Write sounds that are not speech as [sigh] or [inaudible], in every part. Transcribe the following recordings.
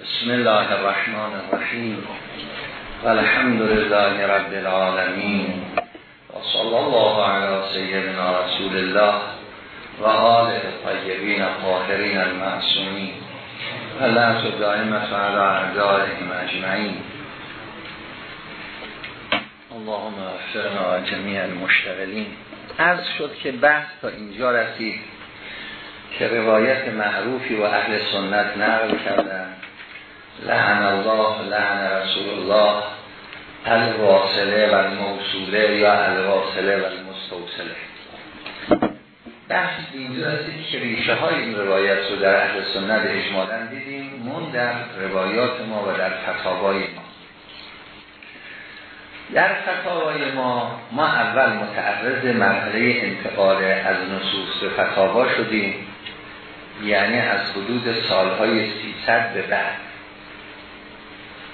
بسم الله الرحمن الرحیم. والحمد لله رب العالمین. و صلی الله علی سیدنا رسول الله و آله طیبین الطاهرین المعصومین. و دائمت علی اعدائهم اجمعین. اللهم اغفرنا جمیع المشتغلین. عرض شد که بحث تا اینجا رسید. که روایت معروفی و اهل سنت نقل کردن. لعن الله لعن رسول الله. الواصله و الموصوله یا الواصله و المستوصله. بحث اینجا رسید که ریشه های این روایت رو در اهل سنت اجمالا دیدیم من در روایات ما و در فتاوای ما. در فتاوای ما ما اول متعرض مرحله انتقال از نصوص به فتاوا شدیم. یعنی از حدود سالهای 300 به بعد.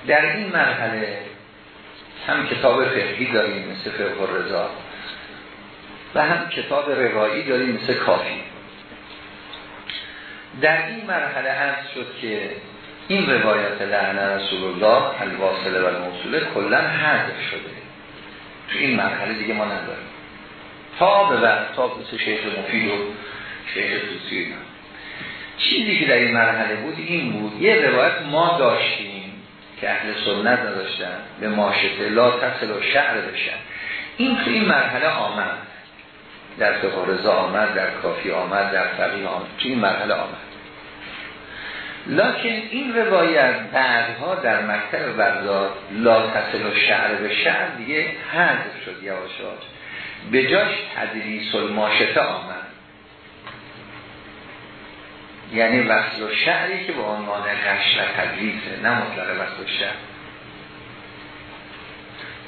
در این مرحله هم کتاب فقهی داریم مثل فقه رضا و هم کتاب روایی داریم مثل کافی. در این مرحله عرض شد که این روایت لعن رسول الله الواصله و الموصوله کلا حذف شده. تو این مرحله دیگه ما نداریم. تا به بعد تا مثل شیخ مفید و شیخ توسی چیزی که در این مرحله بود این بود. یه روایت ما داشتیم که اهل سنت نداشتن. به ماشته. لا تصل و شعر بشن. این تو این مرحله آمد. در فقه رضا آمد در کافی آمد در فقیه آمد. تو این مرحله آمد. لکن این روایت بعدها در مکتب بردار لا تصل و شعر به شعر دیگه حذف شد یواشاش به جاش تدریس الماشته آمد. یعنی وصل و شعری که به عنوان غش و تدریسه نه مطلق وصل و شعر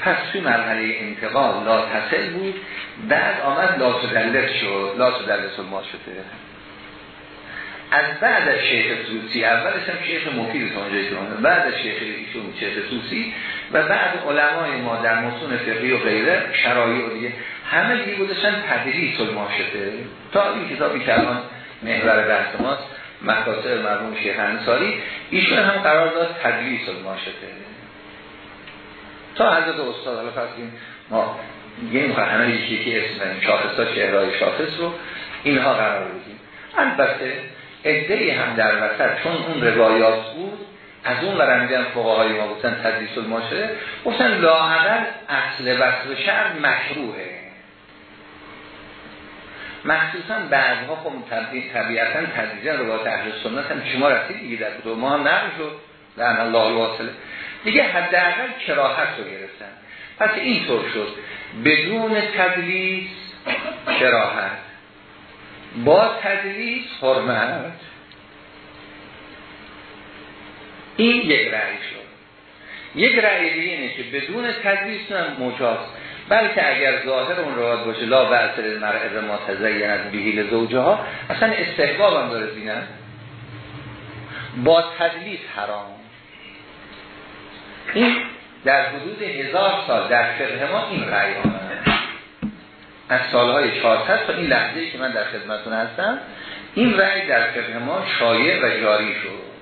پس توی مرحله انتقال لا تصل بود بعد آمد لا تدلس شد لا تدلس ما شده. از بعد از شیخ توسی اولش هم شیخ مفید اونجایی که بعد از شیخ ایشون شیخ توسی و بعد علمای ما در متون فقهی و غیره شرایع دیگه همه دیگه بودشن تدریس الماشته تا این کتابی که الان محور بحث ماست مکاسب مرحوم شیخ انصاری ایشون هم قرار داد تدریس الماشته تا حضرت استاد حالا فرض ما یه می‌خواه همه یکی که اسم شاخص ها شهرهای شاخص رو اینها قرار بدیم. البته ادهی هم در وسط چون اون روایات بود از اون برمیدن فقهای ما بودن تدریس الماشته گفتن لاعقل اصل وصل شهر مشروعه مخصوصا بعدها خب طبیعتا تدریجا روایت اهل سنت هم شما رسید دیگه در کتب ما هم نقل شد لعن الله الواصله. دیگه حداقل کراهت رو گرفتن. پس اینطور شد. بدون تدلیس کراهت. با تدلیس حرمت. این یک رأی شد. یک رأی دیگه اینه که بدون تدلیس هم مجاز. بلکه اگر ظاهر اون روایت باشه لا بعثر المرء ما بهیل زوجه ها اصلا استحباب هم داره زینت با تدلیس حرام. این در حدود هزار سال در فقه ما این رأی از سالهای 400 تا این لحظه که من در خدمتون هستم این رأی در فقه ما شایع و جاری شد.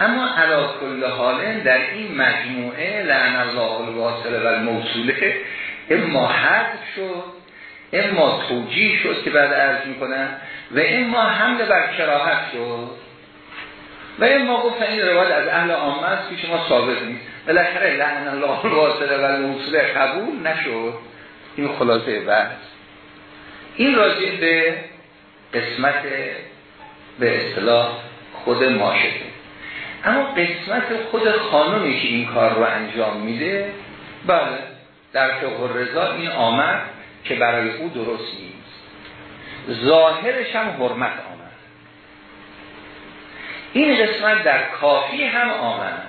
اما علا کل حال در این مجموعه لعن الله الواصله و الموصوله اما حد شد اما توجیه شد که بعد عرض می‌کنن و اما حمل بر کراهت شد. و اما گفتن این روایت از اهل عامه است که شما ثابت نیست. بالاخره لعن الله الواصله و الموصوله قبول نشد. این خلاصه بحث. این راجع به قسمت به اصطلاح خود ماشده اما قسمت خود خانمی که این کار رو انجام میده بله در فقه رضا این آمد که برای او درست نیست. ظاهرش هم حرمت آمد. این قسمت در کافی هم آمد.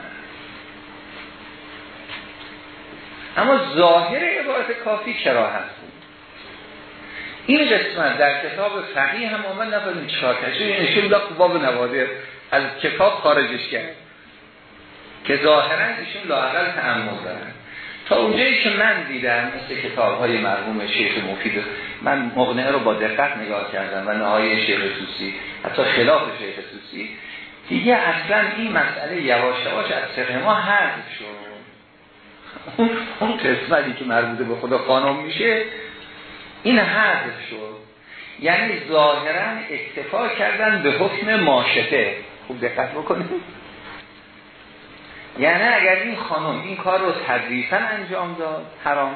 اما ظاهر عبارت کافی کراهت بود این قسمت در کتاب فقیه هم آمد چهار کشه این اشون باب نوادر از کتاب خارجش کرد. که ظاهرا ایشون لاقل تعمل دارن. تا اونجایی که من دیدم مثل کتاب های مرحوم شیخ مفید من مقنعه رو با دقت نگاه کردم و نهایی شیخ توسی حتی خلاف شیخ توسی دیگه اصلا این مسئله یواش یواش از فقه ما حذف شد. اون قسمتی که مربوط به خدا قانون میشه این حذف شد. یعنی ظاهرا اکتفا کردن به حکم ماشته. خوب دقت بکنید یعنی اگر این خانم این کار رو تدریسا انجام داد حرام.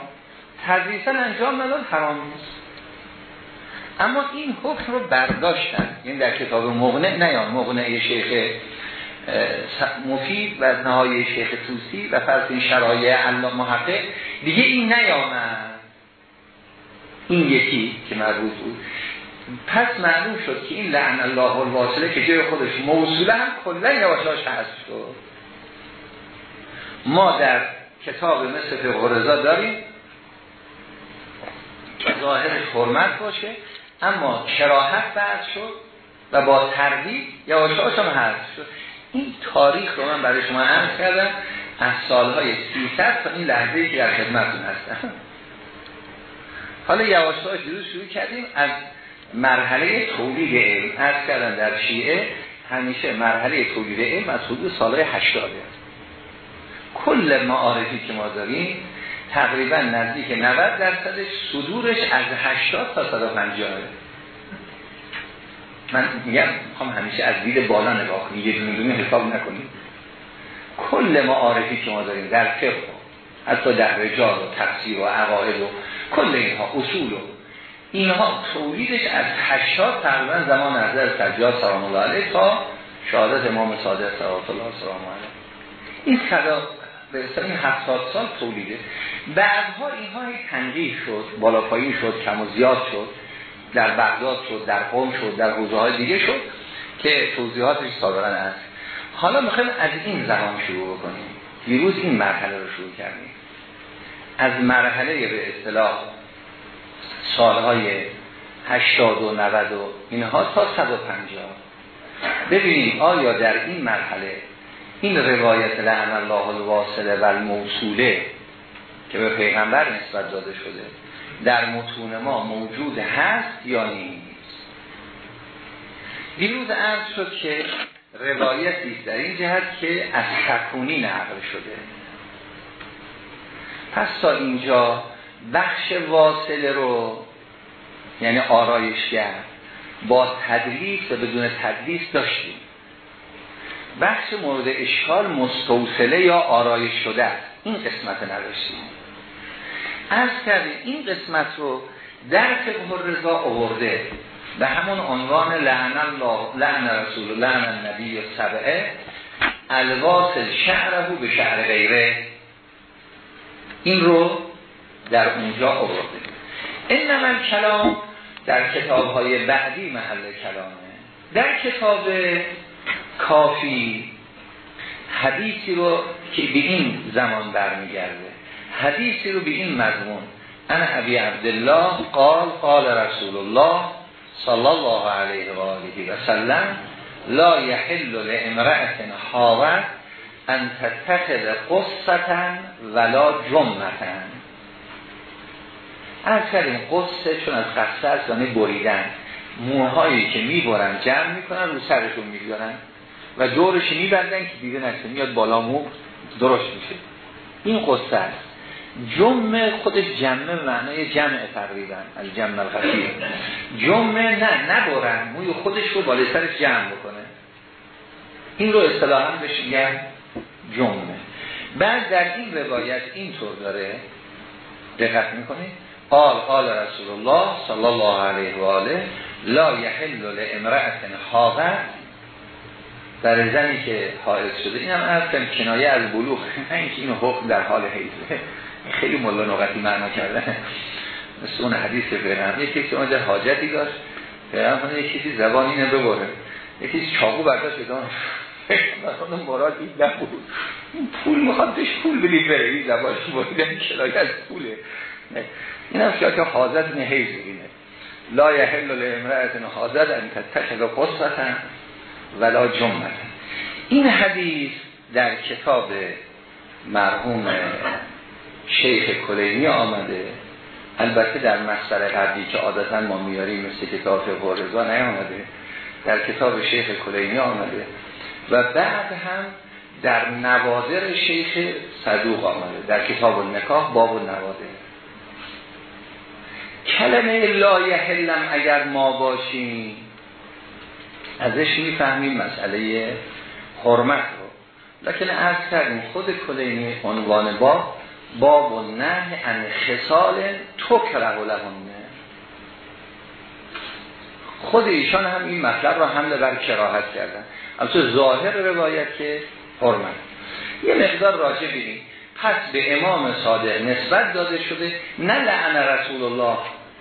تدریسا انجام نداد حرام نیست. اما این حکم رو برداشتن. یعنی در کتاب مغنه نیان مغنه شیخ مفید و نهای شیخ توسی و فرض این شرایع علام محقق. دیگه این نیامد این یکی که مربوط بود. پس معلوم شد که این لعن الله الواصله که جای خودش موصوله هم کلا یواشاش هست شد. ما در کتاب مثل فقه داریم ظاهر حرمت باشه اما کراهت بعد شد و با تردید یواشاش هم هست شد. این تاریخ رو من برای شما عرض کردم از سالهای 300 تا این لحظه که در خدمتون هستم. حالا یواشاش دیروز شروع کردیم از مرحله تولید علم. عرض کردن در شیعه همیشه مرحله تولید علم از حدود سالهای 80 کل معارفی که ما داریم تقریبا نزدیک 90 درصدش صدورش از 80 تا 150 من میگم می‌خوام همیشه از دید بالا نگاه کنیم. یه دونه دونه حساب نکنیم. کل معارفی که ما داریم در فقه حتی در رجال و تفسیر و عقاید و کل اینها اصول و اینها تولیدش از 80 تقریبا زمان نظر سجاد سلام الله علیه تا شهادت امام صادق صلوات الله سلام علیه. این صدا به اصطلاح 70 سال تولیده. بعدها اینها تنجیح شد بالا پایین شد کم و زیاد شد در بغداد شد در قوم شد در حوزه های دیگه شد که توضیحاتش سابقا هست حالا می‌خوایم از این زمان شروع بکنیم. دیروز این مرحله رو شروع کردیم. از مرحله به اصطلاح سالهای 80 و 90 و اینها تا 150 ببینیم آیا در این مرحله این روایت لعن الله الواصله و الموصوله که به پیغمبر نسبت داده شده در متون ما موجود هست یا نیست؟ دیروز عرض شد که روایتی در این جهت که از سکونی نقل شده. پس تا اینجا بخش واصله رو یعنی آرایشگر با تدلیس و بدون تدلیس داشتیم. بخش مورد اشکال مستوصله یا آرایش شده این قسمت نداشتیم. از کردیم این قسمت رو در فقه رضا آورده. به همون عنوان لعن الله لعن رسول لعن النبی سبعه الواصل شعره به شعر غیره. این رو در اونجا آورده. این نمال کلام در کتاب های بعدی محل کلامه. در کتاب کافی حدیثی رو که به این زمان برمیگرده. حدیثی رو به این مضمون. انا ابی عبدالله قال قال رسول الله صلی الله علیه و آله و سلم لا یحل لامرأة حاوت ان تتخذ قصتا ولا جمعتا از کردیم قصه چون از قصه است یعنی بریدن. موهایی که می‌برن جمع می‌کنن رو سرشون می‌گذارن. و دورش میبندن که دیده نشه میاد بالا مو درست میشه. این قصه است. جمع خودش جمع معنای جمع تقریبا از جمع الخفیف جمع نه نبرن موی خودش رو بالای سرش جمع بکنه. این رو اصطلاحا بهش میگن جمع. بعد در این روایت اینطور داره. دقت می‌کنید؟ قال قال رسول الله صلی الله علیه و آله لا یحل لامرأة حاضر در زنی که حائض شده. این هم از کنایه از بلوغ. [laughs] نه اینکه اینو حکم در حال حیضه [laughs] خیلی ملا نقطی معنا کردن مثل اون حدیث پیغمبر یکی که اونجا حاجتی داشت. پیغمبر یکی کسی زبان اینه ببره. یکی چاقو برداشت بدان [laughs] اون مراد این نبود. این پول می‌خواد پول بدید بره. این زبانش کلای از پوله. این هم که حاضر نهیز بینه لا یحل لامرأة حاضر ان تتخذ قصتا ولا جمعه این حدیث در کتاب مرحوم شیخ کلینی آمده. البته در مصدر قبلی که عادتا ما میاریم مثل کتاب فقه نیامده. در کتاب شیخ کلینی آمده. و بعد هم در نوادر شیخ صدوق آمده. در کتاب النکاح باب النوادر کلمه لا یحلم اگر ما باشیم. ازش می‌فهمیم مسئله حرمت رو. لکن از کردیم خود کلینی عنوان باب باب و نه ان خصال تکره لهنه خود ایشان هم این مطلب را حمله بر کراهت کردن. البته ظاهر روایت که حرمت. یه مقدار راجع بینیم. پس به امام صادق نسبت داده شده نه لعن رسول الله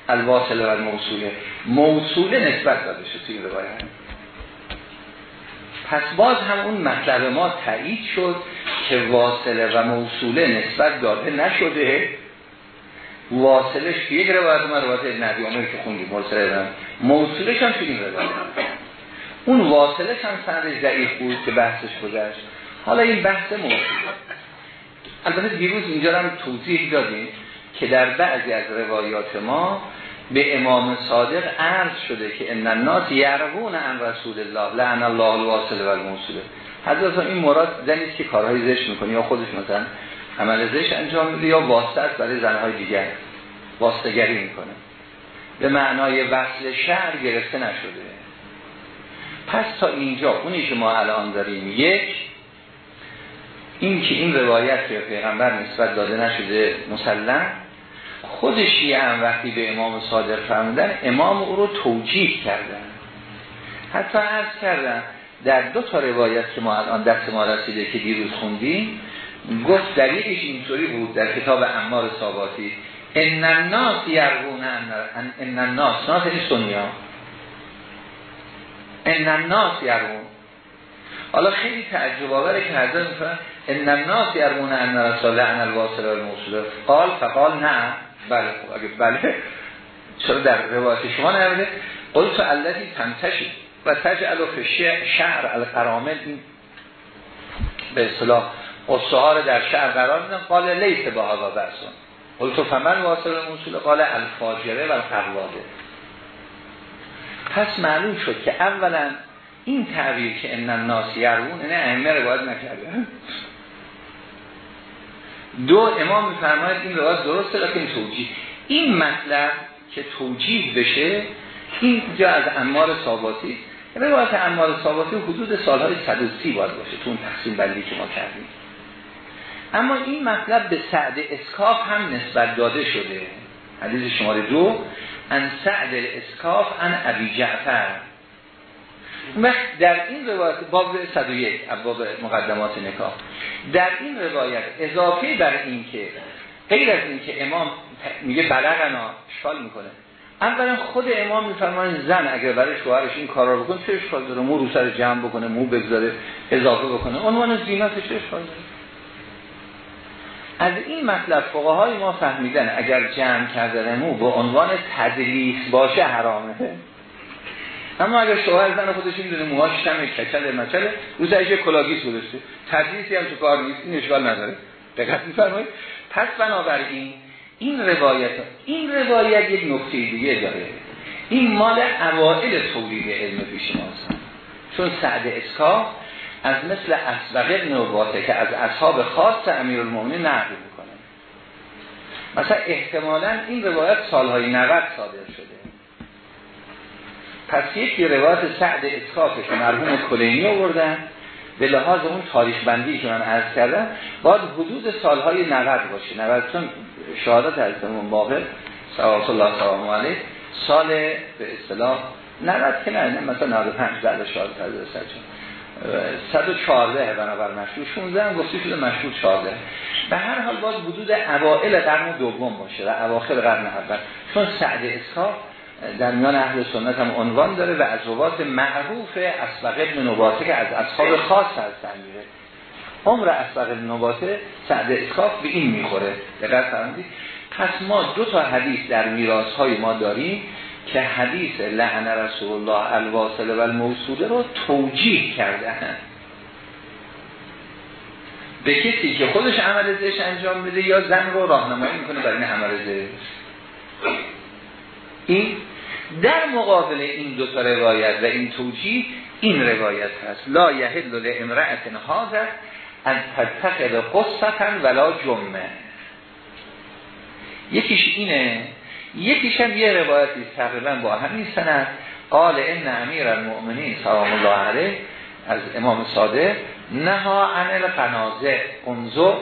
الواصله و الموصوله موصوله نسبت داده شده توی روایت. پس باز هم اون مطلب ما تایید شد که واصله و موصوله نسبت داده نشده. واصلش که یک روایت ما روایت عمر که خوندیم مرسل موصولش هم این روایت اون واصلش هم سند ضعیف بود که بحثش گذشت. حالا این بحث موصوله. البته دیروز اینجا هم توضیح دادیم که در بعضی از روایات ما به امام صادق عرض شده که ان الناس یرغون عن رسول الله لعن الله الواصل و حضرت این مراد زنی که کارهای زشت می‌کنه یا خودش مثلا عمل زشت انجام میده یا واسطه برای زنهای دیگر. واسطگری می‌کنه. به معنای وصل شهر گرفته نشده. پس تا اینجا اونی که ما الان داریم یک این که این روایت که پیغمبر نسبت داده نشده مسلم خود شیعه هم وقتی به امام صادق فرمودن امام او رو توجیه کردن. حتی عرض کردن در دو تا روایت که ما الان دست ما رسیده که دیروز خوندیم گفت دلیلش اینطوری بود در کتاب امار ثاباتی ان الناس یرغون ان الناس ناس این سنیا. ان الناس حالا خیلی تعجب آوره که حضرت میفرمایند ان الناس یرغون ان رسول ان الواصل والموصول قال فقال نه. بله خب اگه بله. چرا در روایت شما نمیده؟ قلت الذی تنتشی و تجعل فی شهر القرامل. این به اصطلاح اصحار در شهر قرار میدن قال لیس با هوا برسون قلت فمن واصل موصول قال الفاجره و القواده پس معلوم شد که اولا این تعبیر که ان الناس یرون اینه ائمه روایت نکرده. دو امام میفرماید این روایت درسته لیکن توجیه. این مطلب که توجیه بشه این جا از امار ثاباتی. روایت امار ثاباتی حدود سالهای 130 باید باشه تو اون تقسیم بندی که ما کردیم. اما این مطلب به سعد اسکاف هم نسبت داده شده. حدیث شماره دو ان سعد اسکاف ان ابی جعفر. در این روایت باب 101 باب مقدمات نکاح. در این روایت اضافه بر این که غیر از این که امام میگه بلغنا شال می‌کنه. اولا خود امام میفرماید زن اگر برای شوهرش این کارا رو بکنه چه اشکال داره؟ مو رو سر جمع بکنه مو بگذاره اضافه بکنه. عنوان زینت چه اشکال داره؟ از این مطلب فقهای ما فهمیدن اگر جمع کردن مو به عنوان تدلیس باشه حرامه. اما اگر شوهر زن خودش می‌دونه موهاش کم کچل مچل رو سرش کلاگیس گذاشته. تدلیسی هم تو کار نیست این اشکال نداره. دقت می‌فرمایید. پس بنابراین این روایت این روایت یک نکته دیگه داره. این مال اوائل تولید علم پیش ماست چون سعد اسکا از مثل اسبق ابن که از اصحاب خاص امیرالمومنین نقل می‌کنه. مثلا احتمالا این روایت سالهای 90 صادر شده. پس یکی روایت سعد اسکافه که مرحوم کلینی آوردن. به لحاظ اون تاریخ بندی که من عرض کردم باید حدود سالهای 90 باشه. 90 چون شهادت از اون باقر صلوات الله سلام علیه. سال به اصطلاح 90 که نه مثلا 95 زده شهادت از سرچون 114 بنابر مشهور 16 هم گفته شده مشهور 14 به هر حال باز حدود اوائل قرن دوم باشه و اواخر قرن اول. چون سعد اسحاق در میان اهل سنت هم عنوان داره و از روات معروف اسبق ابن نباته که از اصحاب خاص هستن میره. عمر اسبق ابن نباته سعد اسکاف به این می‌خوره. دقیق فرمودید. پس ما دو تا حدیث در میراث های ما داریم که حدیث لعن رسول الله الواصل و الموصوله رو توجیه کرده به کسی که خودش عمل زش انجام بده یا زن رو راهنمایی می‌کنه برای این عمل زش این در مقابل این دو تا روایت و این توجیه این روایت هست. لا یحل لامرأة هذا ان تتخذ قصتا ولا جمعه یکیش اینه یکیش هم یه روایتی تقریبا با همین سند. قال ان امیر المؤمنین سلام الله علیه از امام صادق نها عن القنازه انظر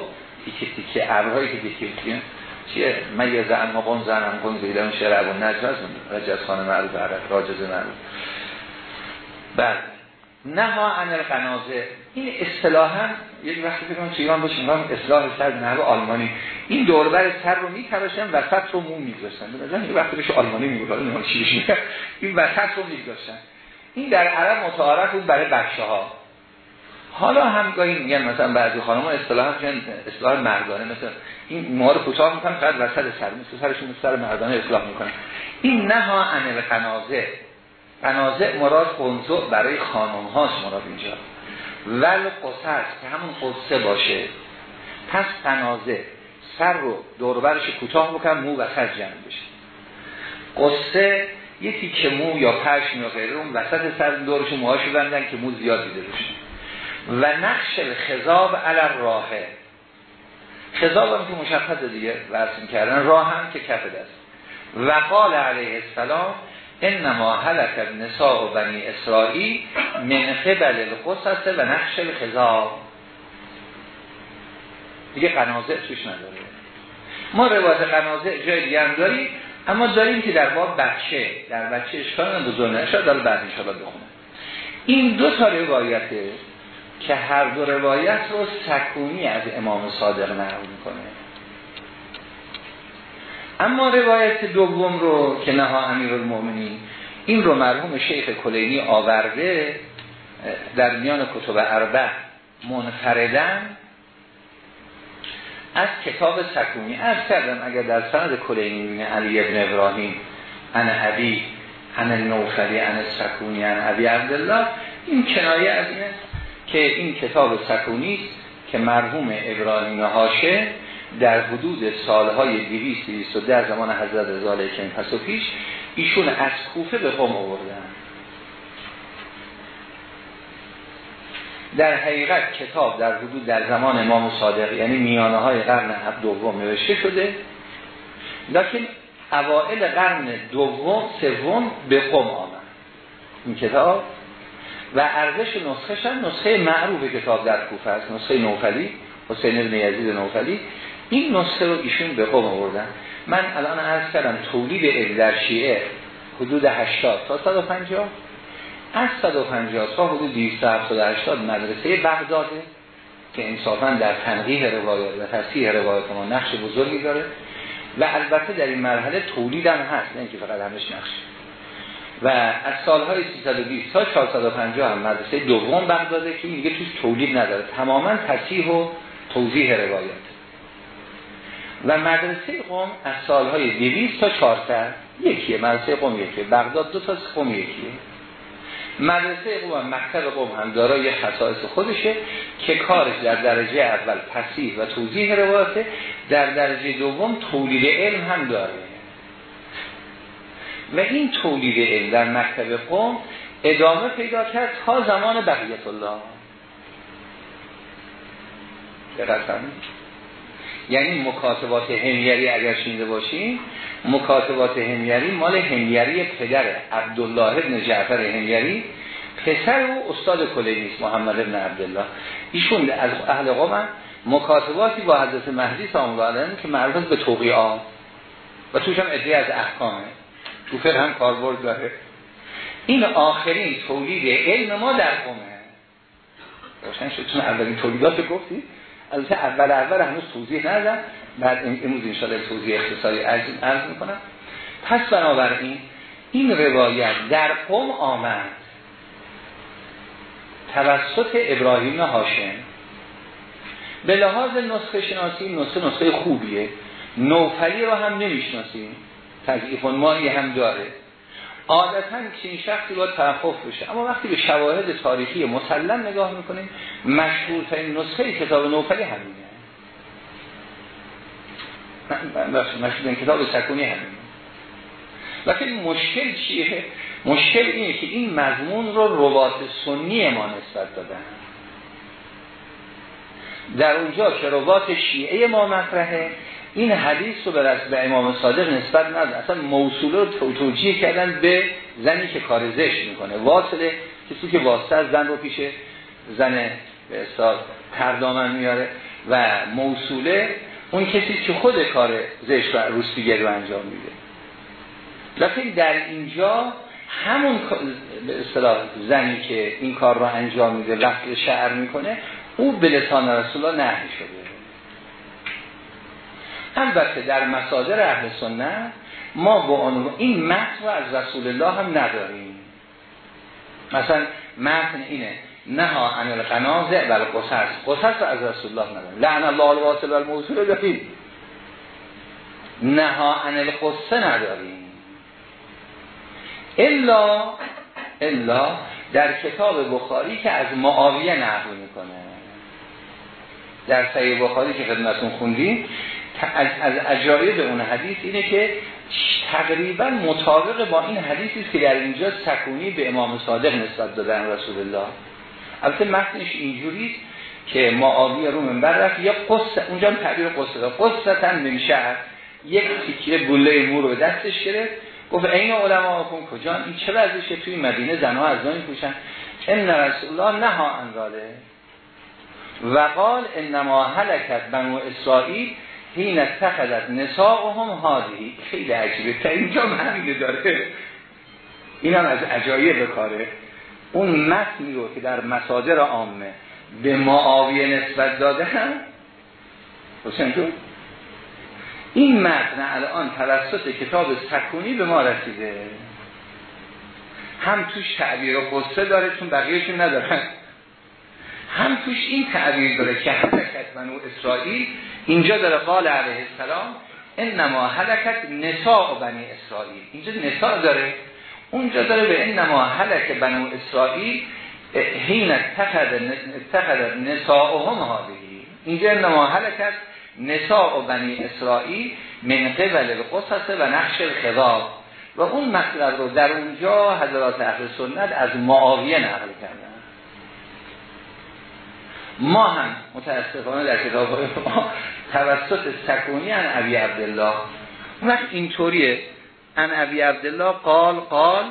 تیکه تیکه ابرهایی که تیکه چیه؟ میز اما قنز انم قنز ایلان شعر ابو نجم رجز خانه معروف عرب راجز معروف. بعد نها عن القنازه. این اصطلاحا یک وقتی بگم تو ایران باشیم هم اصلاح سر نحو آلمانی. این دوربر سر رو میتراشن وسط رو مو به یه وقتی بشه آلمانی میگه این وسط رو میگذاشتن. این در عرب متعارف بود برای بچه ها حالا همگاهی میگن مثلا بعضی خانم ها اصطلاح مردانه. مثلا این موها رو کوتاه می‌کنن فقط وسط سر مثل سرشون سر مردانه اصلاح می‌کنن. این نه ها انل قنازه قنازه مراد قنزو برای خانم هاست مراد اینجا. ول قصص که همون قصه باشه. پس قنازه سر رو دوربرش کوتاه بکن مو و سر جمع بشه. قصه یکی که مو یا پشم یا غیره اون وسط سر دورش موهاشو بندن که مو زیاد دیده بشه. و نقش خضاب علی راهه خضاب هم که مشخص دیگه ورسیم کردن. راه هم که کف دست. و قال علیه السلام انما حلق نساء و بنی اسرائیل من قبل القصص و نقش الخضاب. دیگه قنازع توش نداره. ما روایت قنازع جای دیگه هم داریم اما داریم که در باب بچه. در بچه اشکال بزرگ نشد داره بعد انشاءالله بخونه. این دو تا روایته که هر دو روایت رو سکونی از امام صادق نقل می‌کنه. اما روایت دوم رو که نها امیر المومنی این رو مرحوم شیخ کلینی آورده در میان کتب اربع منفردن از کتاب سکونی. از کردم اگر در سند کلینی علی ابن ابراهیم انا عبی انا نوفلی انا سکونی انا عبی عبدالله این کنایه از اینه که این کتاب سکونی که مرحوم ابراهیم هاشه در حدود سالهای 200 در زمان حضرت رضا علیه پس و پیش ایشون از کوفه به قم آوردن. در حقیقت کتاب در حدود در زمان امام صادق یعنی میانه های قرن دوم نوشته شده لیکن اوائل قرن دوم سوم به قم آمد. این کتاب و ارزش نسخه هم نسخه معروف کتاب در کوفه است نسخه نوفلی حسین ابن یزید نوفلی. این نسخه رو ایشون به قوم آوردن. من الان عرض کردم تولید علم در شیعه حدود 80 تا 150 از 150 تا حدود 280 مدرسه بغداده که انصافا در تنقیح روایات و تصحیح روایات ما نقش بزرگی داره. و البته در این مرحله تولید هم هست نه اینکه فقط همش نقش و از سالهای 320 تا 450 هم مدرسه دوم بغداده که میگه توش تولید نداره. تماما تصحیح و توضیح روایات و مدرسه قوم از سالهای 200 تا 400 یکیه. مدرسه قوم یکیه. بغداد دو تا قوم یکیه. مدرسه قوم و مکتب قوم هم دارای خصائص خودشه که کارش در درجه اول تصحیح و توضیح روایته. در درجه دوم تولید علم هم داره. و این تولید علم در مکتب قوم ادامه پیدا کرد تا زمان بقیت الله. دقیقا یعنی مکاتبات همیری اگر شینده باشیم مکاتبات همیری مال همیری پدر عبدالله ابن جعفر همیری پسر و استاد کلینیست محمد ابن عبدالله. ایشون از اهل قوم مکاتباتی با حضرت مهدی سلام که مربوط به توقیعات و توش هم از احکامه. تو هم کاربرد داره. این آخرین تولید علم ما در قومه. روشن شد. چون اولین تولیدات گفتی البته اول اول هنوز توضیح ندادم. بعد امروز انشاءالله توضیح اختصاری عرض می‌کنم. پس بنابراین این روایت در قوم آمد. توسط ابراهیم هاشم. به لحاظ نسخه شناسی نسخه نسخه خوبیه. نوفلی رو هم نمی‌شناسیم. تضعیف مایی هم داره. عادتا چنین شخصی باید توقف بشه. اما وقتی به شواهد تاریخی مسلم نگاه می‌کنیم مشهورترین نسخه کتاب نوفلی همینه. مشهورترین کتاب سکونی همینه. لیکن مشکل چیه؟ مشکل اینه که این مضمون رو روات سنی ما نسبت دادن. در اونجا که روات شیعه ما مطرحه این حدیث رو به امام صادق نسبت نداد اصلا موصوله رو توجیه کردن به زنی که کار زشت می‌کنه. واصله کسی که واسطه از زن رو پیش زن به تردامن میاره و موصوله اون کسی که خود کار زشت و روستیگری رو انجام میده. لیکن در اینجا همون به زنی که این کار رو انجام میده وقتی شعر می‌کنه او به لسان رسول الله نهی شده. البته در مسادر اهل سنت ما با این متن از رسول الله هم نداریم. مثلا متن اینه نها عن القنازع و القصص. قصص از رسول الله نداریم. لعن الله الواصل و الموصول داریم. نها عن القصه نداریم. الا الا در کتاب بخاری که از معاویه نقل می‌کنه. در صحیح بخاری که خدمتون خوندیم از, از اجایب اون حدیث اینه که تقریبا مطابق با این حدیثی که در اینجا سکونی به امام صادق نسبت دادن رسول الله. البته متنش اینجوری که معاویه رو منبر رفت یا قصه اونجا هم تعبیر قصه داد قصه من شهر یک تیکه بوله مور رو دستش گرفت. گفت این علما کن کجا؟ این چه وضعشه؟ توی مدینه زنها از نانی پوشن ان رسول الله نها انزاله و قال انما هلکت بنو اسرائیل حین اتخذت نساءهم هادی خیلی عجیبه. تا اینجا همینه داره. این هم از عجایب کاره. اون متنی رو که در مصادر عامه به معاویه نسبت داده هم حسین جون این متن الان توسط کتاب سکونی به ما رسیده. هم توش تعبیر و قصه داره چون بقیهشون ندارن. هم توش این تعبیر داره که حرکت منو اسرائیل اینجا داره قال علیه السلام انما حلکت نساء بنی اسرائیل. اینجا نساء داره. اونجا داره به انما حلک بنو اسرائیل حین اتخذ نساءهم هادهی اینجا انما حلکت نساء بنی اسرائیل من قبل القصص و نقش الخضاب. و اون مطلب رو در اونجا حضرات اهل سنت از معاویه نقل کردن. ما هم متاسفانه در کتاب ما توسط سکونی ان ابی عبدالله. اون وقت اینطوریه. ان ابی عبدالله قال قال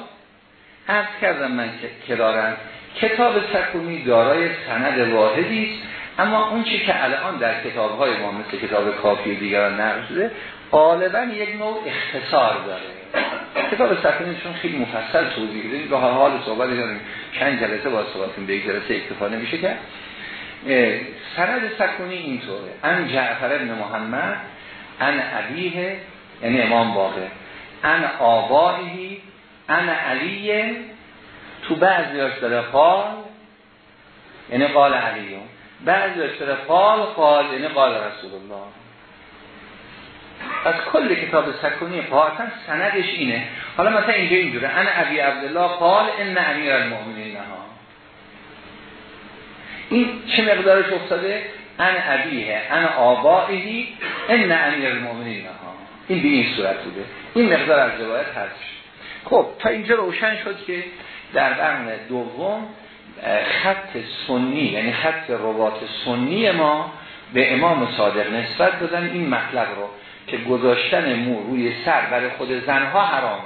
عرض کردم من که دارم کتاب سکونی دارای سند واحدی است اما اون چی که الان در کتاب های ما مثل کتاب کافی و دیگران شده غالبا یک نوع اختصار داره. کتاب سکونی چون خیلی مفصل توضیح دیدیم به حال صحبت داریم. چند جلسه با صحبتون به یک جلسه اکتفا نمیشه کرد. سند سکونی اینطوره. ان جعفر ابن محمد ان عبیه یعنی امام باقر. ان آبائهی ان علیه. تو بعضی هاش داره قال یعنی قال علیه. بعضی هاش داره قال قال یعنی قال رسول الله از کل کتاب سکونی قاعدتا سندش اینه. حالا مثلا اینجا اینجوره. ان ابی عبدالله قال ان امیر المؤمنین ها. این چه مقدارش افتاده؟ ان ابیه ان آبائهی ان امیر المؤمنین ها. این به این صورت بوده. این مقدار از روایت هست خب تا اینجا روشن شد که در قرن دوم خط سنی یعنی خط روات سنی ما به امام صادق نسبت دادن. این مطلب رو که گذاشتن مو روی سر برای خود زنها حرامه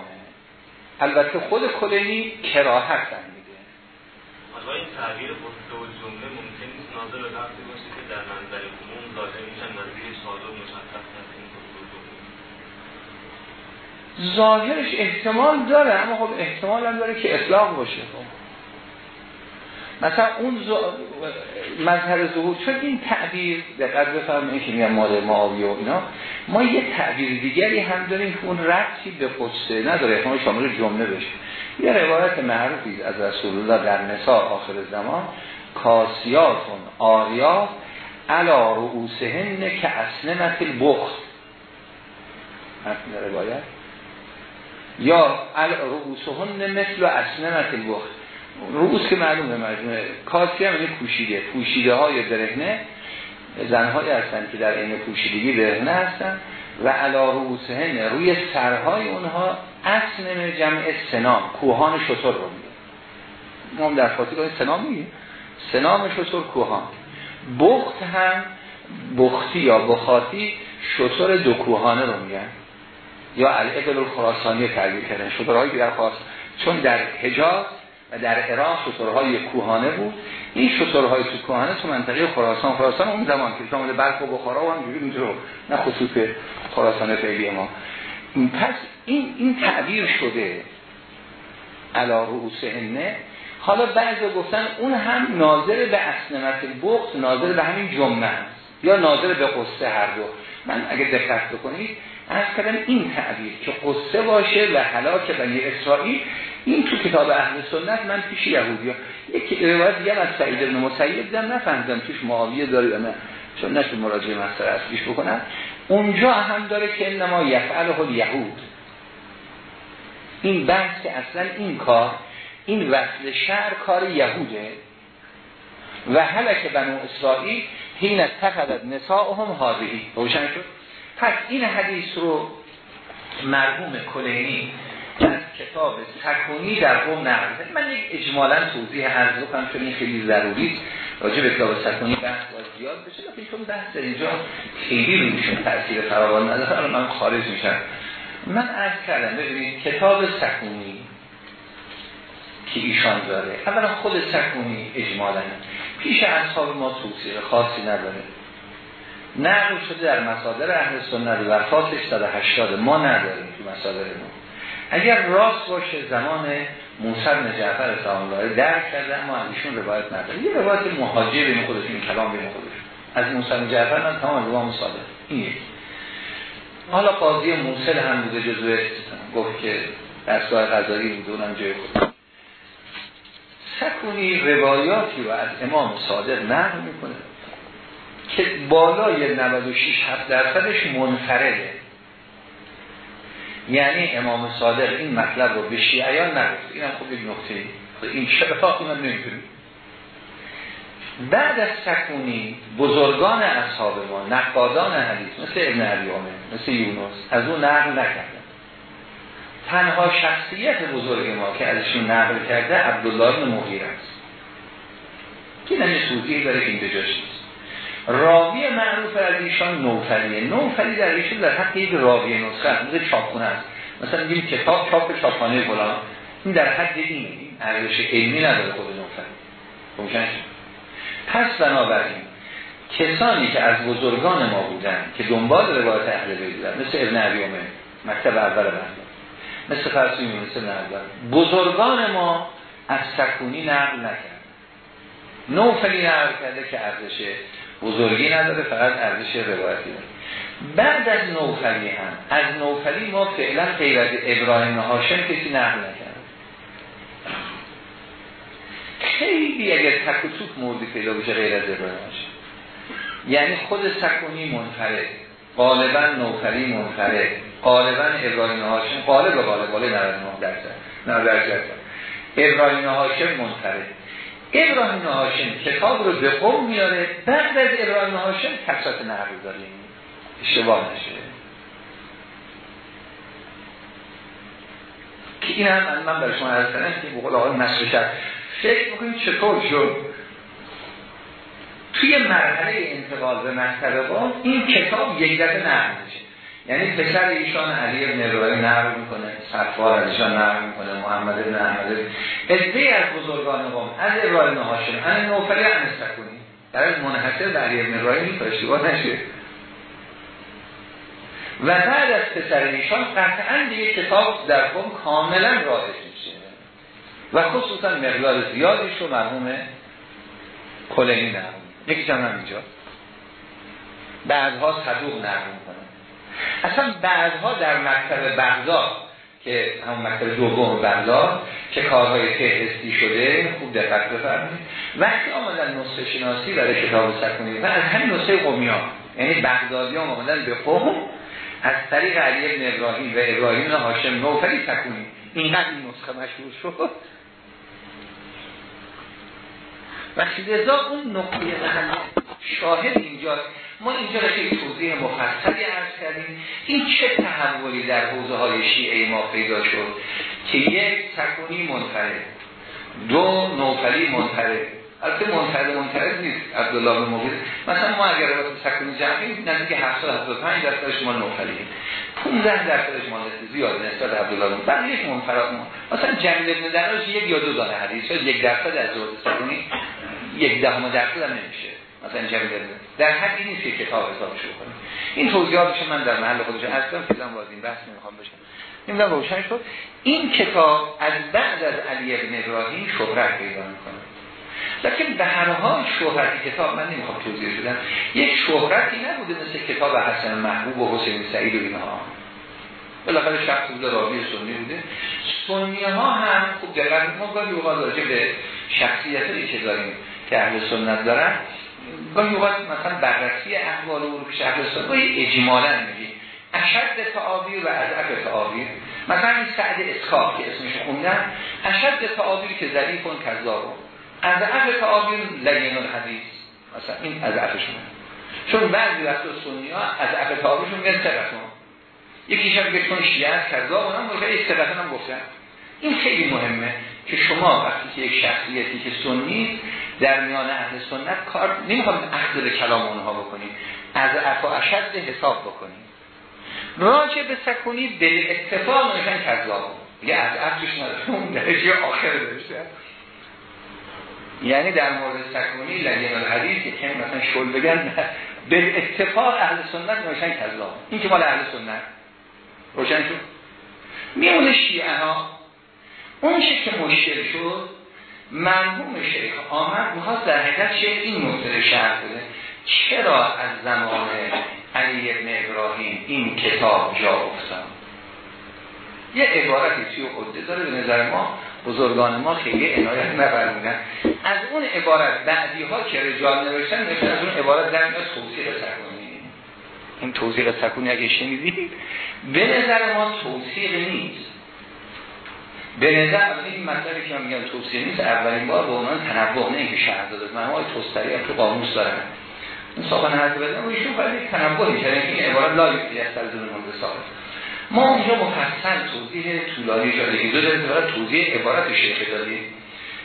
البته خود کلینی کراهت زن میده. این تعبیر و جمله ناظر به باشه که در منظر عموم لازم میشن نظیر صادق مشخص ظاهرش احتمال داره اما خب احتمال هم داره که اطلاق باشه خب. مثلا اون ز... مظهر ظهور چون این تعبیر دقت بفرمایید که میگم مال معاویه و اینا ما یه تعبیر دیگری هم داریم که اون ربطی به قدسه نداره احتمال شامل جمله بشه. یه روایت معروفی از رسول الله در نساء آخر زمان کاسیاتون آریات علا رؤوسهن که اسنمت البخت. مثل روایت یا رؤوسهن مثل اسنمت البخت. رؤوس که معلومه مجموعه. کاسی هم پوشیده. پوشیده های برهنه. زنهایی هستن که در این پوشیدگی برهنه هستن و علا رؤوسهن روی سرهای اونها اسنم جمع سنام. کوهان شطور رو میگه. ما هم در فاطی سنام میگیم. سنام شطور کوهان. بخت هم بختی یا بخاتی شطور دو کوهانه رو میگن. یا الابل الخراسانی تعبیر کردن. شطورهایی که در چون در حجاز و در عراق شطورهای کوهانه بود. این شطورهای تو کوهانه تو منطقه خراسان خراسان اون زمان که شامل برق و بخارا و همجوری اونجا نه خصوص خراسان فعلی ما. پس این این تعبیر شده علا رؤوس هنه حالا بعضی گفتن اون هم ناظر به اسنمت بخت ناظر به همین جمعه است. یا ناظر به قصه هر دو. من اگه دقت بکنید از کردم این تعبیر که قصه باشه و حلاک بنی اسرائیل این تو کتاب اهل سنت من پیش یهودی ها. یک روایت دیگه از سعید ابن مسیب دیدم نفهمیدم توش معاویه داره یا نه. چون نشون مراجعه مستر اصلیش بکنم. اونجا هم داره که انما یفعله یهود این بحث اصلا این کار این وصل شهر کار یهوده و حلک بنو اسرائیل حین اتخذت نساءهم هذهی روشن شد؟ پس این حدیث رو مرحوم کلینی از کتاب سکونی در قوم نقل من یک اجمالا توضیح عرض بکنم چون این خیلی ضروری راجع به کتاب سکونی بحث باید زیاد بشه. لیکن چون بحث اینجا خیلی روشون تاثیر فراوان نداره. من خارج میشم. من عرض کردم ببینید کتاب سکونی که ایشان داره. اولا خود سکونی اجمالا. پیش اصحاب ما توصیه خاصی نداره. نقل شده در مصادر اهل سنت وفاتش 180 ما نداریم تو مصادر ما. اگر راست باشه زمان موسی بن جعفر سلام الله درک کرده اما از ایشون روایت نداره. یه روایت مهاجر بین خودش این کلام بین خودش از موسی بن جعفر نه تمام رواه صادق. این حالا قاضی موسل هم بوده جزو گفت که دستگاه قضایی بوده اونم جای خود. سکونی روایاتی رو از امام صادق نقل می‌کنه که بالای 96 7 درصدش منفرده. یعنی امام صادق این مطلب رو به شیعیان نگفت این هم خوب یک نقطه. این شبه این هم نمی‌تونیم بعد از سکونی بزرگان اصحاب ما نقادان حدیث مثل ابن علیامه مثل یونس از اون نقل نکردن تنها شخصیت بزرگ ما که ازشون نقل کرده عبدالله بن مغیر است. که نمی داره که این بجاش نیست. راوی معروف از ایشان نوفلیه. نوفلی در ایشون در حق یک راوی نسخه مثل چاپخونه است. مثلا میگیم کتاب چاپ چاپخانه فلان. این در حد این ارزش علمی نداره خود نوفلی. روشن پس بنابراین کسانی که از بزرگان ما بودن که دنبال روایت اهل بیت بودن مثل ابن عبیومه مکتب اول بنده مثل فرسوی مثل نقل بزرگان ما از سکونی نقل نکرد نوفلی نقل کرده که ارزش بزرگی نداره فقط ارزش روایتی داره. بعد از نوفلی هم از نوفلی ما فعلا غیر از ابراهیم هاشم کسی نقل نکرد. خیلی اگر تک موردی پیدا بشه غیر از ابراهیم هاشم. یعنی خود سکونی منفرد. غالبا نوفلی منفرد. غالبا ابراهیم هاشم غالب غالب غالب 99 درصد 90 درصد. ابراهیم هاشم منفرد. ابراهیم هاشم کتاب رو به قوم میاره بعد از ابراهیم هاشم کسات نقل داریم اشتباه نشه. که این هم من برای شما عرض کردم که بقول آقای کرد فکر بکنید چطور شد؟ توی مرحله انتقال به مکتب این کتاب یک دفعه نقل میشه. یعنی پسر ایشان علی ابن ابراهیم نقل می‌کنه صفوار از ایشان نقل می‌کنه محمد ابن احمد ادعی از بزرگان قوم از ابراهیم هاشم ان نوفلی ان سکونی برای منحصر به علی ابن تا اشتباه نشه. و بعد از پسر ایشان قطعا دیگه کتاب در قوم کاملا رایج میشه. و خصوصا مقدار زیادیش رو مرحوم کلینی نقل یکی هم اینجا بعدها صدوق نقل می‌کنه. اصلا بعدها در مکتب بغداد که همون مکتب دوم بغداد که کارهای فهرستی شده خوب دقت بفرمایید. وقتی آمدن نسخه شناسی برای کتاب سکونی و از همین نسخه قومی ها یعنی بغدادی ها آمدن به قوم از طریق علی ابن ابراهیم و ابراهیم هاشم نوفلی تکونی اینقدر این نسخه مشهور شد. و لذا اون نقطه شاهد اینجا ما اینجا که توضیح مفصلی عرض کردیم. این چه تحولی در حوزه های شیعه ما پیدا شد که یک تکونی منفرد. دو نوفلی منفرد. البته منفرد منفرد نیست عبدالله بن مثلا ما اگر واسه سکونی جمعی نزدیک 70 75 درصدش ما نوفلی 15 درصدش ما زیاد نسبت عبدالله بن بعد یک منفرد ما. مثلا جمیل ابن دراج یک یا دو دانه حدیث یک درصد از زهد سکونی یک دهم درصد هم نمیشه. مثلا ابن در حدی نیست که کتاب حسابش کنیم. این توضیحاتش من در محل خودش اصلا فعلا باز این بحث نمی‌خوام بشم. این روشن شد. این کتاب از بعد از علی ابن ابراهیم شهرت پیدا می‌کنه. لیکن به هر حال شهرتی کتاب من نمی‌خوام توضیح بدم. یک شهرتی نبوده مثل کتاب حسن محبوب و حسین سعید و اینها. بالاخره شخص بوده راوی سنی بوده. سنی ها هم خوب دقیق ما گاهی اوقات راجع به شخصیت که داریم که اهل سنت دارن گاهی اوقات مثلا بررسی احوال و پیش اهل سنت گاهی اجمالا میگی. اشد تعابیر و اضعف تعابیر. مثلا این سعد اسکاف که اسمش خوندن اشد تعابیر که ضعیف کن کذاب از عف تعابیر لگین الحدیث. مثلا این از عفشون چون بعضی وقت سنی ها از عف تعابیرشون میگن سقتون یکیش هم بگه چون شیعه از کذاب اونم مورد سقتون هم گفتن. این خیلی مهمه که شما وقتی که یک شخصیتی که سنی در میان اهل سنت کار نمی‌خوام اخذ به کلام اونها بکنیم. از عفا اشد حساب بکنیم. راجع به سکونی به اتفاق نشن کذاب یه از عفش نداره. اون درجه آخر داشته یعنی در مورد سکونی لگن الحدیث که مثلا شل بگن به اتفاق اهل سنت نوشن کذاب این که مال اهل سنت. روشن شد؟ میمونه شیعه ها اون که مشکل شد مرحوم شیخ آمد می‌خواست در حقیقت شیخ این نکته شهر بده؟ چرا از زمان علی ابن ابراهیم این کتاب جا افتاد؟ یه عبارتی توی خود داره به نظر ما بزرگان ما خیلی عنایت نفرمونن از اون عبارت بعدی ها که رجال نوشتن مثل از اون عبارت در میاد توصیق سکونی این توصیق سکونی اگه شنیدید به نظر ما توصیق نیست. به نظر این مطلبی که من میگم توصیق نیست. اولین بار به عنوان تنبه نه اینکه شهر داده. من های توستری هم تو قاموس دارن این ساقن حضر بدن و ایشون فرده تنبه کرده که این عبارت لایقی است از اون ثابت. ما اونجا مفصل توضیح طولانی شده که دو در توضیح عبارت شیخ دادیم.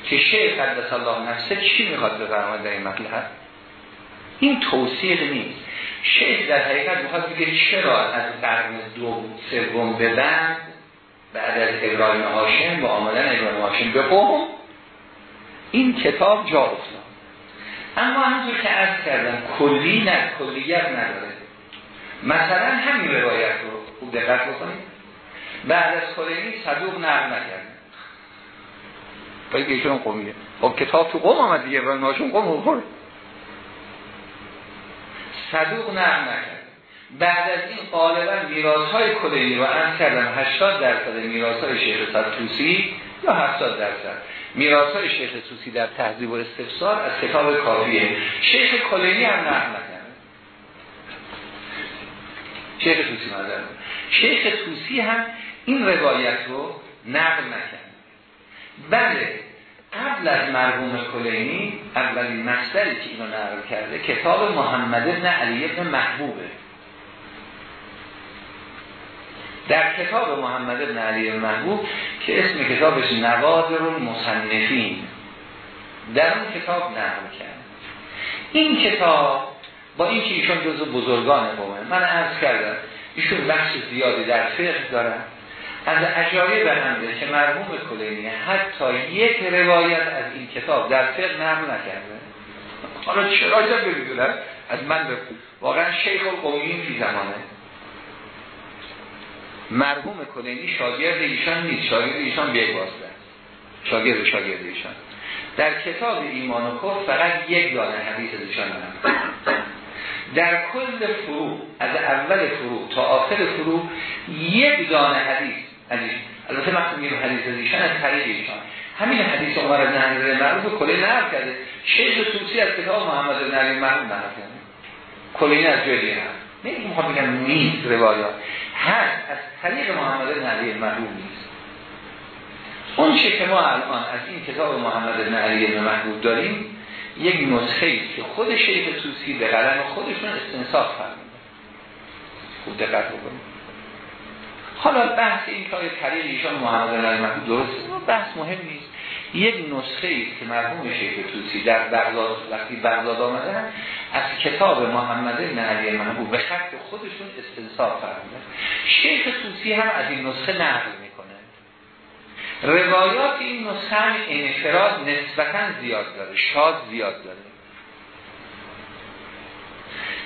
که شیخ قدس الله نفسه چی می‌خواد بفرماید در این مطلب؟ این توصیح نیست. شیخ در حقیقت می‌خواد بگه چرا از قرن دو سوم به بعد بعد از ابراهیم هاشم با آمدن ابراهیم هاشم به قوم این کتاب جا افتاد. اما همونطور که عرض کردم کلی نه کلیت نداره. مثلا همین روایت رو خوب دقت بکنید. بعد از کلینی صدوق نقل نکرد. باید ایشون قومیه. خب کتاب تو قوم آمد دیگه برای ناشون قوم خورد. صدوق نقل نکرد. بعد از این غالبا میراث های کلینی رو عرض کردم 80 درصد میراث های شیخ توسی یا 70 درصد. میراث های شیخ توسی در تهذیب و استفسار از کتاب کافیه. شیخ کلینی هم نقل شیخ توسی مدر شیخ توسی هم این روایت رو نقل نکرد. بله قبل از مرحوم کلینی اولین مصدری که اینو نقل کرده کتاب محمد ابن علی ابن محبوبه. در کتاب محمد ابن علی محبوب که اسم کتابش نوادر المصنفین در اون کتاب نقل کرد. این کتاب با این که ایشون جزو بزرگان قومه من عرض کردم ایشون بخش زیادی در فقه دارن. از به همده که مرحوم کلینی حتی یک روایت از این کتاب در فقه نقل نکرده. حالا چرا جا ببینن از من به واقعا شیخ القومین فی زمانه. مرحوم کلینی شاگرد ایشان نیست. شاگرد ایشان بیگ واسطه شاگرد شاگرد ایشان. در کتاب ایمان و کفر فقط یک دانه حدیث از ایشان در کل فرو از اول فرو تا آخر فرو یک دانه حدیث. حدیث. البته وقتی میگم حدیث از ایشان از طریق ایشان. همین حدیث عمر بن حنیفه معروف کلی نقل کرده. شیخ توسی از کتاب محمد بن علی محمود نقل کرده. کلی از جای دیگه نمی‌خوام بگم نیست روایات. هست از طریق محمد نبی محبوب نیست. اون چه که ما الان از این کتاب محمد بن علی بن محبوب داریم یک نسخه که خود شیخ توسی به قلم خودشون استنساخ فرمونده خوب دقت بکنیم حالا بحث این که طریق ایشان محمد بن علی محبوب درسته؟ بحث مهم نیست. یک نسخه است که مرحوم شیخ توسی در بغداد وقتی بغداد آمده از کتاب محمد بن علی محبوب به خط خودشون استنساخ فرمونده شیخ توسی هم از این نسخه نقل روایات این نسخه هم انفراد نسبتا زیاد داره شاد زیاد داره.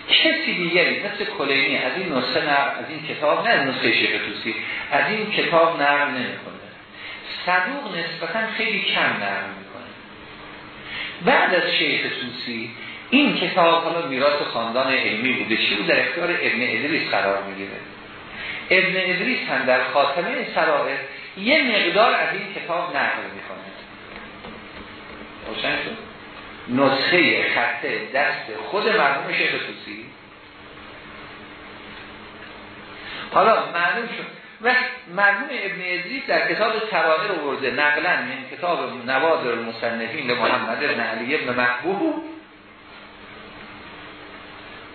کسی دیگری مثل کلینی از این نسخه نقل از این کتاب نه نسخه شیخ توسی از این کتاب نقل نمی‌کنه. صدوق نسبتا خیلی کم نقل می‌کنه. بعد از شیخ توسی این کتاب حالا میراث خاندان علمی بوده چی بود؟ در اختیار ابن ادریس قرار می‌گیره. ابن ادریس هم در خاتمه سرائر یه مقدار از این کتاب نقل می‌کنه. روشن شد؟ نسخه خط دست خود مرحوم شیخ توسی. حالا معلوم شد و مرحوم ابن ادریس در کتاب سرائر ورده نقلا من کتاب نوادر المصنفین محمد ابن علی ابن محبوب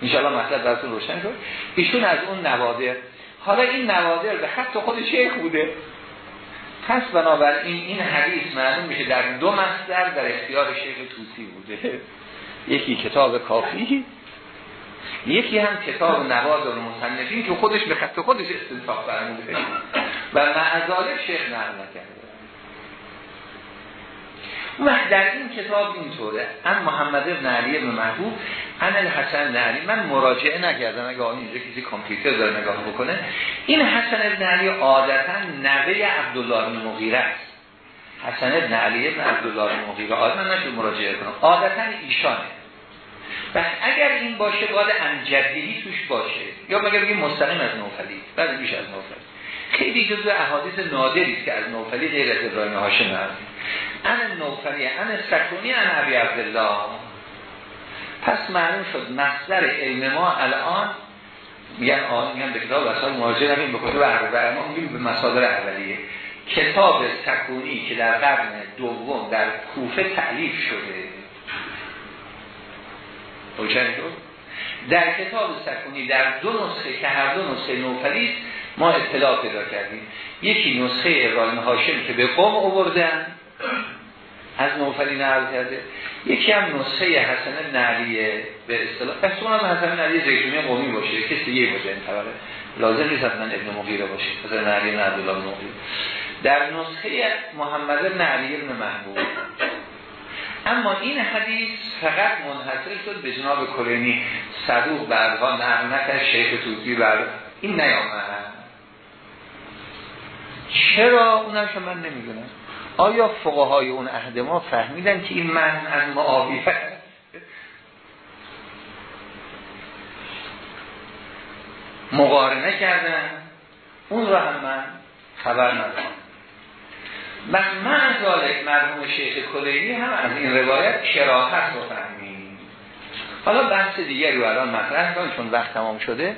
انشاءالله مطلب براتون روشن شد. ایشون از اون نوادر. حالا این نوادر به خط خود شیخ بوده. پس بنابراین این حدیث معلوم میشه در دو مصدر در اختیار شیخ توسی بوده. یکی کتاب کافی یکی هم کتاب نواد و مصنفین که خودش به خط خودش استنساخ فرموده و معذالک شیخ نقل نکرده. و در این کتاب اینطوره. ان محمد ابن علی ابن محبوب ان الحسن علی من مراجعه نکردم اگه اینجا کسی کامپیوتر داره نگاه بکنه. این حسن ابن علی عادتا نوه عبدالله بن مغیره است. حسن ابن علی ابن عبدالله بن مغیره عادتا نشد مراجعه کنم عادتا ایشانه. و اگر این باشه باید انجدهی توش باشه. یا مگر بگیم مستقیم از نوفلی. بعد بیش از نوفلی. خیلی جزو احادیث نادری که از نوفلی غیر از ابراهیم هاشم هست. ان نوفلی ان سکونی ان عبی عبدالله. پس معلوم شد مصدر علم ما الان میگن آن میگن به کتاب اصلا مراجعه نمیم به کتاب عربه ما میگیم به مصادر اولیه. کتاب سکونی که در قرن دوم در کوفه تعلیف شده. روشن شد در کتاب سکونی در دو نسخه که هر دو نسخه نوفلی ما اطلاع پیدا کردیم. یکی نسخه ابراهیم هاشم که به قوم آوردن از نوفلی نقل کرده. یکی هم نسخه حسن نعلیه به اصطلاح. پس اون هم حسن نعلی زیتونی قومی باشه. کسی یه باشه این طبقه لازم نیست من ابن مغیره باشه. حسن نعلی نه عبدالله در نسخه محمد نعلی ابن محبوب اما این حدیث فقط منحصر شد به جناب کلینی. صدوق بعدها نقل نکرد شیخ توتی بعد این نیامد. چرا اونم من نمی‌دونم؟ آیا فقهای اون عهد ما فهمیدن که این من از معاویه؟ مقارنه کردن. اون رو هم من خبر ندارم. من من ذالک مرحوم شیخ کلینی هم از این روایت شراحت رو فهمیم حالا بحث دیگری رو الان مطرح کنم چون وقت تمام شده.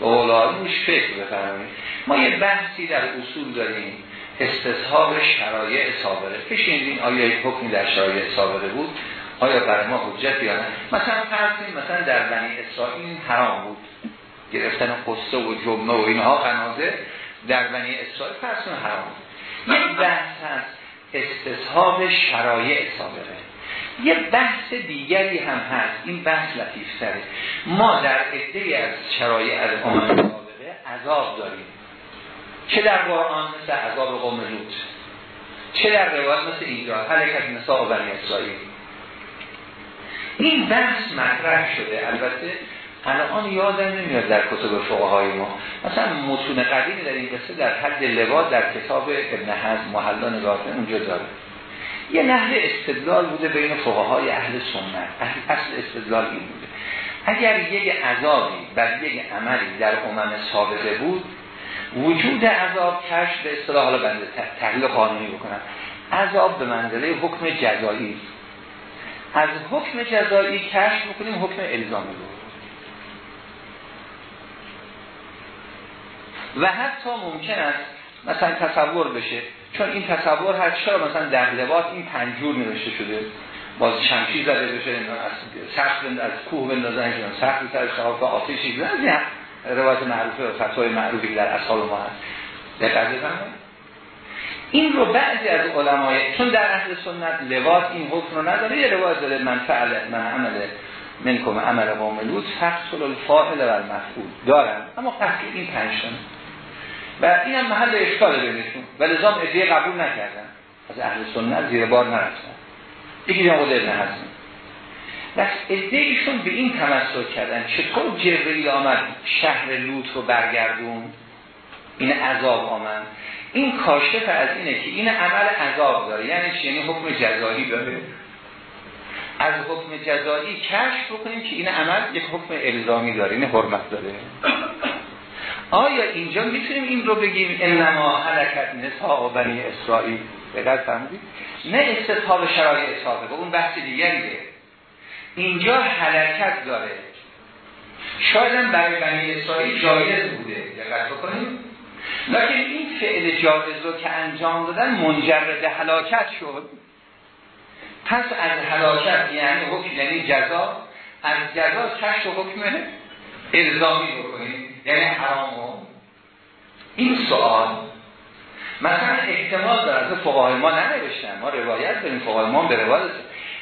به اولادوش فکر بفرمایید. ما یه بحثی در اصول داریم. استصحاب شرایع این آیا یک حکمی در شرایع صابره بود؟ آیا برای ما حجت یا نه؟ مثلا فرض مثلا در بنی اسرائیل حرام بود. گرفتن قصه و جمعه و اینها قنازه در بنی اسرائیل فرض حرام بود. یک بحث هست. استصحاب شرایع صابره یه بحث دیگری هم هست. این بحث لطیف سره ما در عده از شرایع از امام صابره عذاب داریم. چه در قرآن مثل عذاب قوم لوط؟ چه در روایت مثل اینجا حلکت نساء و این بحث مطرح شده. البته الان یادم نمیاد در کتب فقهای ما. مثلا متون قدیمی در این قصه در حد لباد در کتاب ابن حزم محلا نگاه اونجا داره. یه نحل استدلال بوده بین فقهای اهل سنت. اصل استدلال این بوده. اگر یک عذابی بر یک عملی در امم سابقه بود وجود عذاب کشف به اصطلاح حالا بنده تحلیل قانونی بکنم. عذاب به منزله حکم جزایی. از حکم جزایی کشف بکنیم حکم الزامی. رو و حتی ممکن است مثلا تصور بشه. چون این تصور هست چرا مثلا در لباس این پنجور نوشته شده باز شمشیر زده بشه سخت از کوه بندازن سخت سر شهاب آتشی نه روایت معروفه و فتوای معروفی که در اصحاب ما هست. دقت این رو بعضی از علمای چون در اهل سنت لباس این حکم رو نداره یه روایت داره من فعل من عمل منکم عمل معملوت فقط الفاعل و المفعول. دارن اما قصد این پنج و این هم محل اشکال بینشون. و لزام ادیه قبول نکردن. از اهل سنت زیر بار نرفتن. یکی جمع ابن هستن بس ادهیشون به این تمسک کردن چطور جبریل آمد شهر لوط رو برگردون این عذاب آمد. این کاشف از اینه که این عمل عذاب داره. یعنی چی؟ یعنی حکم جزایی داره. از حکم جزایی کشف بکنیم که این عمل یک حکم الزامی داره. این حرمت داره. آیا اینجا می‌تونیم این رو بگیم؟ انما حرکت نساء بنی اسرائیل. دقیق فهمیدید نه استطاب شرایع سابقه اون بحث دیگریه اینجا حرکت داره. شاید برای بنی اسرائیل جایز بوده. دقت بکنیم لیکن این فعل جایز رو که انجام دادن منجرد حلاکت شد. پس از حلاکت یعنی حکم یعنی جزا. از جزا کشف حکم الزامی بکنیم یعنی حرام این سوال مثلا احتمال داره از فقهای ما ننوشتن ما روایت داریم فقهای ما به روایت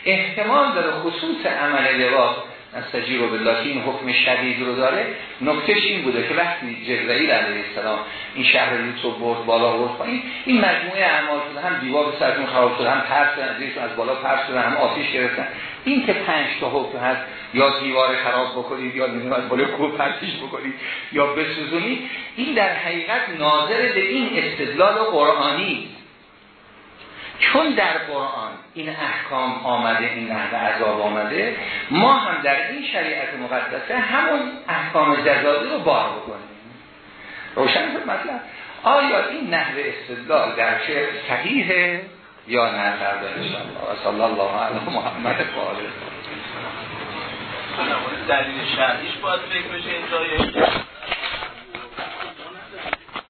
احتمال داره خصوص عمل لباس استجیب بالله. که این حکم شدید رو داره. نکتهش این بوده که وقتی جبرئیل علیه السلام این شهر رو برد بالا برد پایین این مجموعه اعمال شده. هم دیوار سرتون خراب شده هم پرس شدن از بالا پرس شدن هم آتیش گرفتن. این که پنج تا حکم هست یا دیوار خراب بکنید یا از بالا کوه پرتش بکنید یا بسوزونید این در حقیقت ناظر به این استدلال قرآنی چون در قرآن این احکام آمده این نحو عذاب آمده ما هم در این شریعت مقدسه همون احکام جزایی رو بار بکنیم. روشن شد مطلب؟ آیا این نحو استدلال در چه صحیحه یا نه در صلی الله علیه محمد قاله دلیل شرعیش باید فکر بشه این